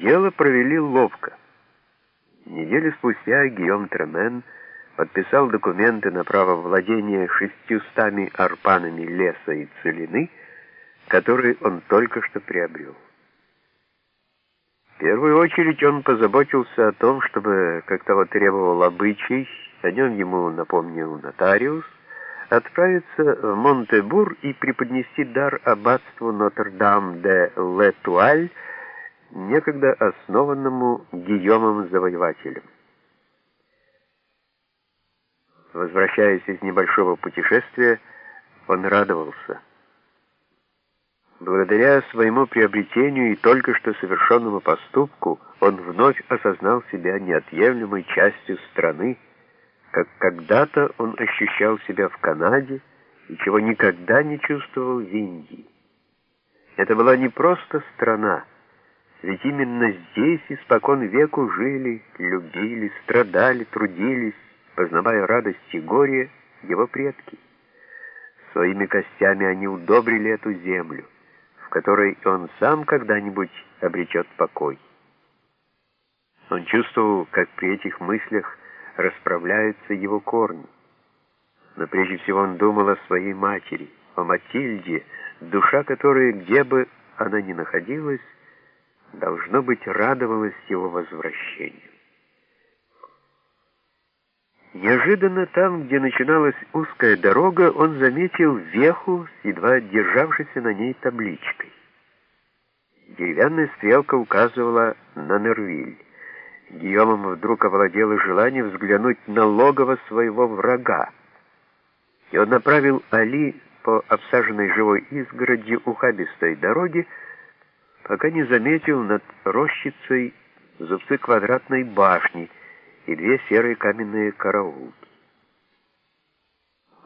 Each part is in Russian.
Дело провели ловко. Неделю спустя Гийом Тремен подписал документы на право владения шестьюстами арпанами леса и целины, которые он только что приобрел. В первую очередь он позаботился о том, чтобы, как того требовал обычай, о нем ему напомнил нотариус, отправиться в Монтебур и преподнести дар аббатству Нотр-Дам-де-Летуаль, некогда основанному Гийомом Завоевателем. Возвращаясь из небольшого путешествия, он радовался. Благодаря своему приобретению и только что совершенному поступку он вновь осознал себя неотъемлемой частью страны, как когда-то он ощущал себя в Канаде и чего никогда не чувствовал в Индии. Это была не просто страна, ведь именно здесь испокон веку жили, любили, страдали, трудились, познавая радость и горе его предки. Своими костями они удобрили эту землю в которой он сам когда-нибудь обретет покой. Он чувствовал, как при этих мыслях расправляются его корни. Но прежде всего он думал о своей матери, о Матильде, душа которой, где бы она ни находилась, должно быть, радовалась его возвращению. Неожиданно там, где начиналась узкая дорога, он заметил веху с едва державшейся на ней табличкой. Деревянная стрелка указывала на Нервиль. Гийомом вдруг овладело желание взглянуть на логово своего врага. И он направил Али по обсаженной живой изгороди ухабистой дороги, пока не заметил над рощицей зубцы квадратной башни — и две серые каменные караулки.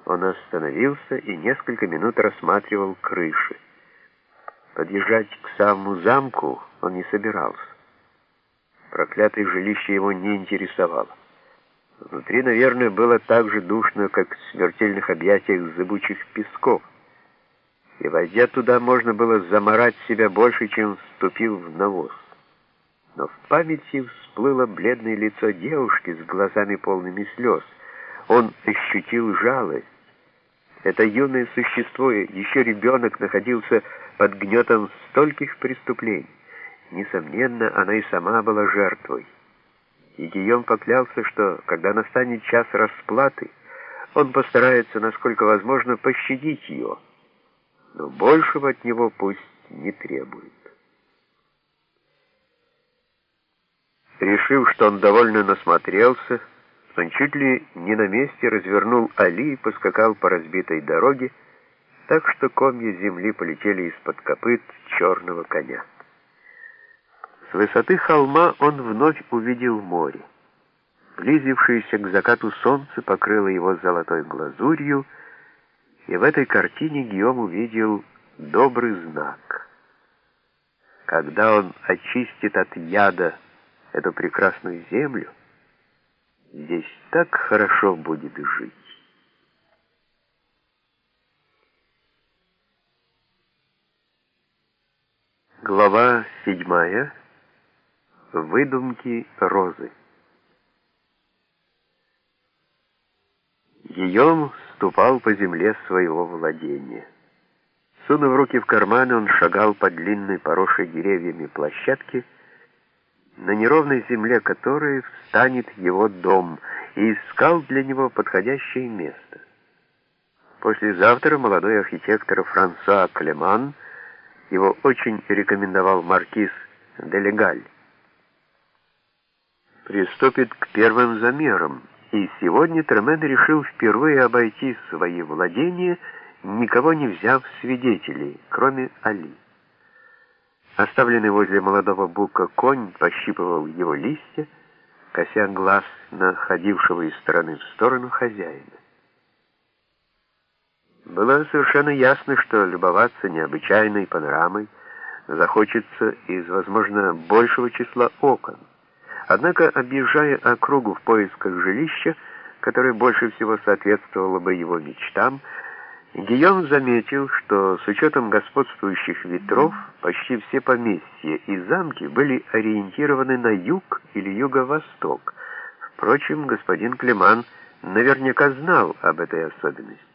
Он остановился и несколько минут рассматривал крыши. Подъезжать к самому замку он не собирался. Проклятое жилище его не интересовало. Внутри, наверное, было так же душно, как в смертельных объятиях зыбучих песков. И, войдя туда, можно было заморать себя больше, чем вступил в навоз но в памяти всплыло бледное лицо девушки с глазами полными слез. Он ощутил жалость. Это юное существо, еще ребенок, находился под гнетом стольких преступлений. Несомненно, она и сама была жертвой. И Гийом поклялся, что, когда настанет час расплаты, он постарается, насколько возможно, пощадить ее, но большего от него пусть не требует. Решив, что он довольно насмотрелся, он чуть ли не на месте развернул Али и поскакал по разбитой дороге, так что комья земли полетели из-под копыт черного коня. С высоты холма он вновь увидел море. Близившееся к закату солнце покрыло его золотой глазурью, и в этой картине Гиом увидел добрый знак. Когда он очистит от яда эту прекрасную землю, здесь так хорошо будет жить. Глава седьмая. Выдумки розы. Гийом ступал по земле своего владения. Сунув руки в карманы, он шагал по длинной, поросшей деревьями площадке, на неровной земле которой встанет его дом, и искал для него подходящее место. Послезавтра молодой архитектор Франсуа Клеман его очень рекомендовал маркиз Делегаль. Приступит к первым замерам, и сегодня Тремен решил впервые обойти свои владения, никого не взяв свидетелей, кроме Али. Оставленный возле молодого бука конь пощипывал его листья, кося глаз на ходившего из стороны в сторону хозяина. Было совершенно ясно, что любоваться необычайной панорамой захочется из, возможно, большего числа окон. Однако, объезжая округу в поисках жилища, которое больше всего соответствовало бы его мечтам, Гийом заметил, что с учетом господствующих ветров почти все поместья и замки были ориентированы на юг или юго-восток. Впрочем, господин Клеман наверняка знал об этой особенности.